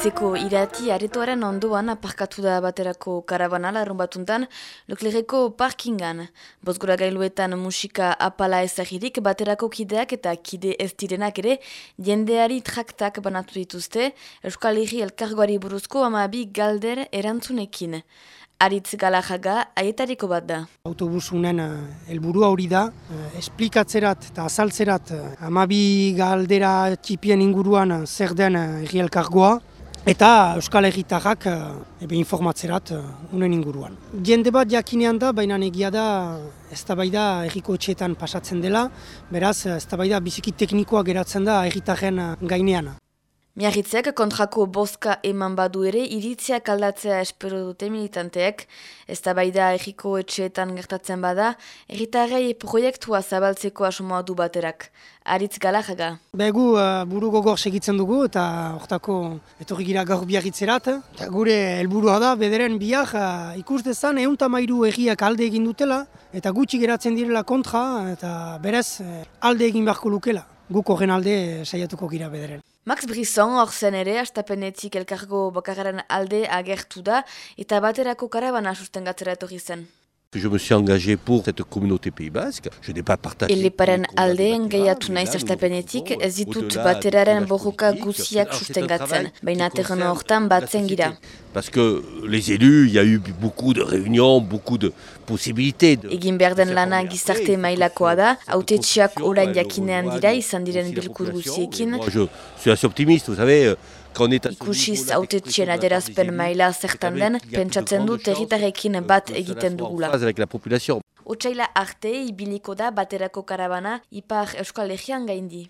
Aritzeko irati aretoaren ondoan aparkatu da baterako karabana larun batuntan, Leclerreko parkingan. Bozgora gailuetan musika apala ezagirik baterako kideak eta kide ez direnak ere jendeari traktak banatu dituzte, Euskal Herri elkargoari buruzko amabi galder erantzunekin. Aritz Galajaga aietariko bat da. Autobusunen uh, helburua hori da, uh, esplikatzerat eta azaltzerat uh, amabi galdera txipien inguruan zer den uh, elkargoa, eta Euskal Herritarrak uh, ebe informatzerat uh, unen inguruan. Jende bat jakinean da, baina egia da ez da bai da erriko etxeetan pasatzen dela, beraz ez da bai da biziki teknikoa geratzen da erritarren uh, gainean. Miarritzek kontrako boska eman badu ere iritziak aldatzea espero dute militanteek, ez da bai da erriko etxeetan gertatzen bada, erritarrei proiektua zabaltzeko asomoa du baterak. Aritz gala jaga. Begu uh, buru gogor segitzen dugu eta hortako etorri gira gaur biarritzerat. Eta gure helburua da bederen biak uh, ikus dezan erriak alde egin dutela eta gutxi geratzen direla kontra eta berez uh, alde egin beharko lukela. Guk horren alde saiatuko gira bederen. Max Brisson hor zen ere, astapenetik elkargo bakarren alde agertu da, eta baterako karabana sustengatzera etorri zen. Je me suis engagé pour cette communauté pays basque. Je n'ai pas partagé. Eleparen alde engaiatu naiz astapenetik, ez ditut bateraren borroka guziak sustengatzen, baina terreno hortan batzen gira. Parce que les élus, il y a eu beaucoup de réunions, beaucoup de possibilités. De... Egin behar den lana gizarte mailakoa da, autetxiak orain jakinean dira izan diren bilkur guziekin. Je suis assez optimiste, vous savez, Ikusiz autetxien adierazpen maila zertan den, pentsatzen du territarekin bat egiten dugula. Otsaila arte ibiliko da baterako karabana ipar Euskal Legian gaindi.